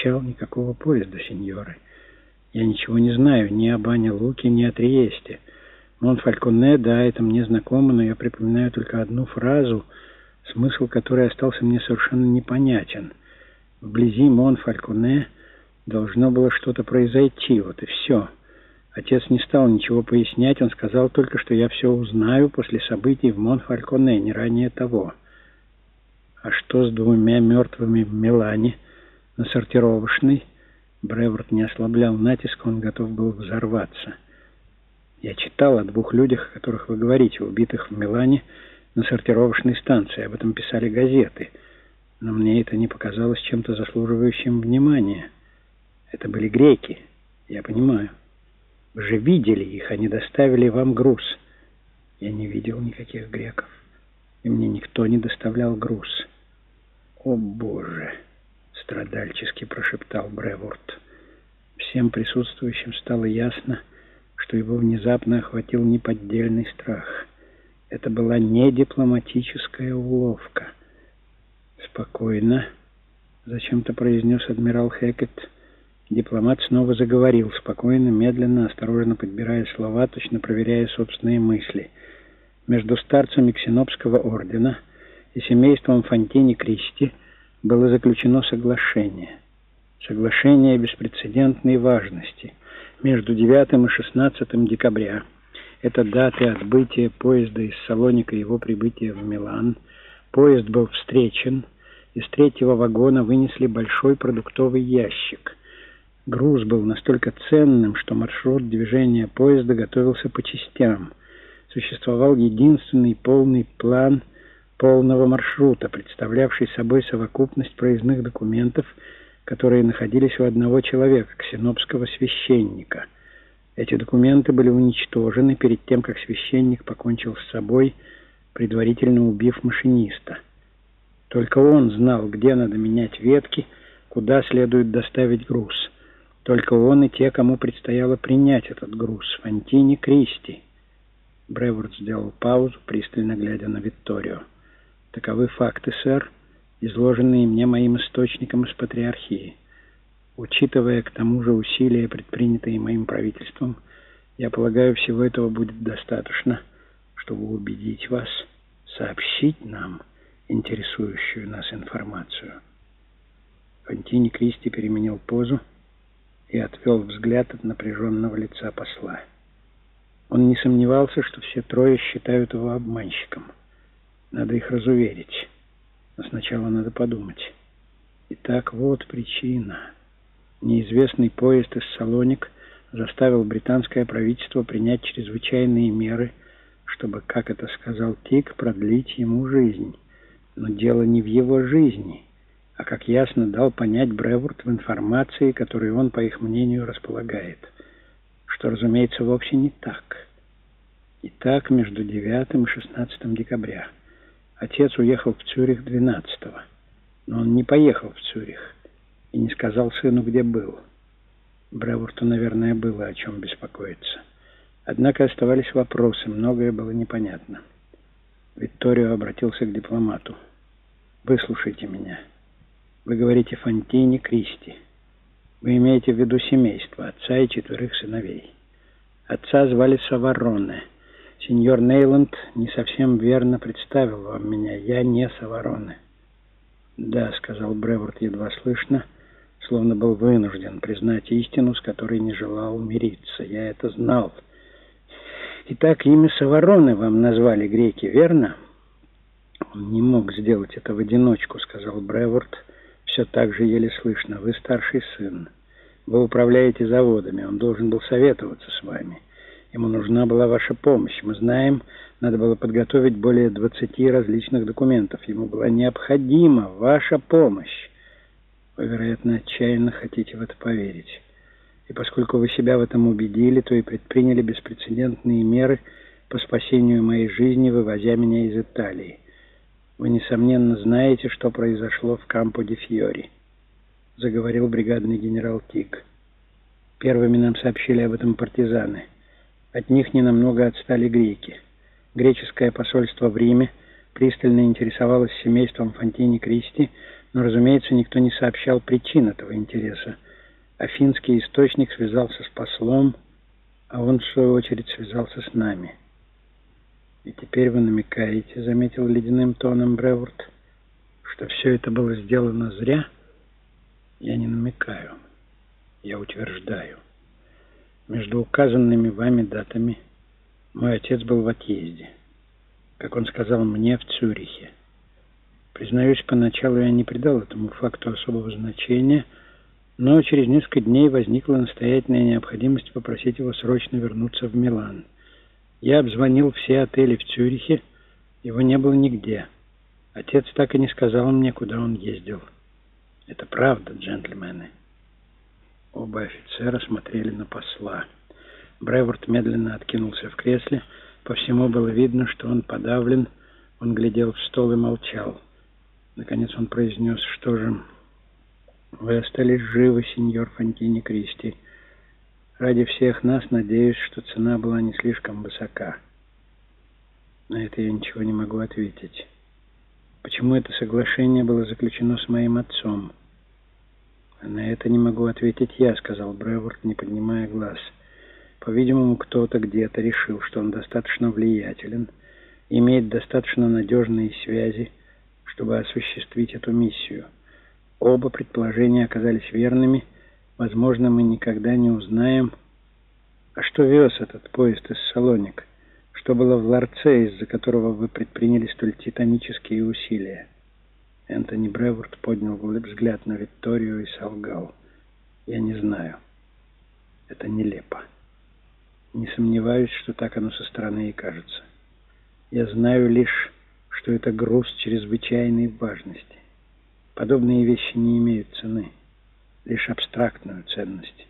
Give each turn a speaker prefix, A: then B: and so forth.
A: встречал никакого поезда, сеньоры. Я ничего не знаю ни об Ане Луке, ни о Триесте. Монфальконе, да, это мне знакомо, но я припоминаю только одну фразу, смысл которой остался мне совершенно непонятен. Вблизи Монфальконе должно было что-то произойти, вот и все. Отец не стал ничего пояснять, он сказал только, что я все узнаю после событий в Монфальконе, не ранее того. А что с двумя мертвыми в Милане на сортировочной? Бреворт не ослаблял натиск, он готов был взорваться. Я читал о двух людях, о которых вы говорите, убитых в Милане на сортировочной станции. Об этом писали газеты. Но мне это не показалось чем-то заслуживающим внимания. Это были греки, я понимаю. Вы же видели их, они доставили вам груз. Я не видел никаких греков, и мне никто не доставлял груз. О, Боже! Страдальчески прошептал Бреворт. Всем присутствующим стало ясно, что его внезапно охватил неподдельный страх. Это была не дипломатическая уловка. «Спокойно», — зачем-то произнес адмирал Хекет, — Дипломат снова заговорил, спокойно, медленно, осторожно подбирая слова, точно проверяя собственные мысли. Между старцами Ксенопского ордена и семейством Фонтини Кристи было заключено соглашение. Соглашение беспрецедентной важности между 9 и 16 декабря. Это даты отбытия поезда из Салоника и его прибытия в Милан. Поезд был встречен, из третьего вагона вынесли большой продуктовый ящик – Груз был настолько ценным, что маршрут движения поезда готовился по частям. Существовал единственный полный план полного маршрута, представлявший собой совокупность проездных документов, которые находились у одного человека, ксенопского священника. Эти документы были уничтожены перед тем, как священник покончил с собой, предварительно убив машиниста. Только он знал, где надо менять ветки, куда следует доставить груз — только он и те, кому предстояло принять этот груз. Фонтини Кристи. Бреворд сделал паузу, пристально глядя на Викторию. Таковы факты, сэр, изложенные мне моим источником из патриархии. Учитывая к тому же усилия, предпринятые моим правительством, я полагаю, всего этого будет достаточно, чтобы убедить вас сообщить нам интересующую нас информацию. Фонтини Кристи переменил позу, и отвел взгляд от напряженного лица посла. Он не сомневался, что все трое считают его обманщиком. Надо их разуверить. Но сначала надо подумать. Итак, вот причина. Неизвестный поезд из Салоник заставил британское правительство принять чрезвычайные меры, чтобы, как это сказал Тик, продлить ему жизнь. Но дело не в его жизни — а как ясно дал понять Бреворд в информации, которой он, по их мнению, располагает. Что, разумеется, вовсе не так. Итак, между 9 и 16 декабря. Отец уехал в Цюрих 12 -го. Но он не поехал в Цюрих и не сказал сыну, где был. Бреворту, наверное, было о чем беспокоиться. Однако оставались вопросы, многое было непонятно. Викторио обратился к дипломату. «Выслушайте меня». Вы говорите Фонтине Кристи. Вы имеете в виду семейство, отца и четверых сыновей. Отца звали Савароне. Сеньор Нейланд не совсем верно представил вам меня. Я не Савароне. Да, сказал Бреворт едва слышно, словно был вынужден признать истину, с которой не желал мириться. Я это знал. Итак, имя Савароны вам назвали греки, верно? Он не мог сделать это в одиночку, сказал Бреворт, все так же еле слышно. Вы старший сын. Вы управляете заводами. Он должен был советоваться с вами. Ему нужна была ваша помощь. Мы знаем, надо было подготовить более 20 различных документов. Ему была необходима ваша помощь. Вы, вероятно, отчаянно хотите в это поверить. И поскольку вы себя в этом убедили, то и предприняли беспрецедентные меры по спасению моей жизни, вывозя меня из Италии. Вы, несомненно, знаете, что произошло в Кампо-де-Фьори, заговорил бригадный генерал Тик. Первыми нам сообщили об этом партизаны. От них ненамного отстали греки. Греческое посольство в Риме пристально интересовалось семейством Фонтини Кристи, Но, разумеется, никто не сообщал причин этого интереса. Афинский источник связался с послом, а он, в свою очередь, связался с нами. «И теперь вы намекаете», — заметил ледяным тоном Бреворд, «что все это было сделано зря?» «Я не намекаю, я утверждаю. Между указанными вами датами мой отец был в отъезде, как он сказал мне, в Цюрихе. Признаюсь, поначалу я не придал этому факту особого значения, но через несколько дней возникла настоятельная необходимость попросить его срочно вернуться в Милан. Я обзвонил все отели в Цюрихе, его не было нигде. Отец так и не сказал мне, куда он ездил. Это правда, джентльмены. Оба офицера смотрели на посла. Бреворд медленно откинулся в кресле. По всему было видно, что он подавлен. Он глядел в стол и молчал. Наконец он произнес, что же... Вы остались живы, сеньор Фонтини Кристи. Ради всех нас надеюсь, что цена была не слишком высока. На это я ничего не могу ответить. Почему это соглашение было заключено с моим отцом? На это не могу ответить я, сказал Бреворд, не поднимая глаз. По-видимому, кто-то где-то решил, что он достаточно влиятелен, имеет достаточно надежные связи, чтобы осуществить эту миссию. Оба предположения оказались верными. Возможно, мы никогда не узнаем, а что вез этот поезд из Салоник, что было в ларце, из-за которого вы предприняли столь титанические усилия. Энтони Бреворд поднял взгляд на Викторию и солгал. «Я не знаю. Это нелепо. Не сомневаюсь, что так оно со стороны и кажется. Я знаю лишь что это груз чрезвычайной важности. Подобные вещи не имеют цены, лишь абстрактную ценность.